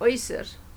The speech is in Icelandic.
Oyster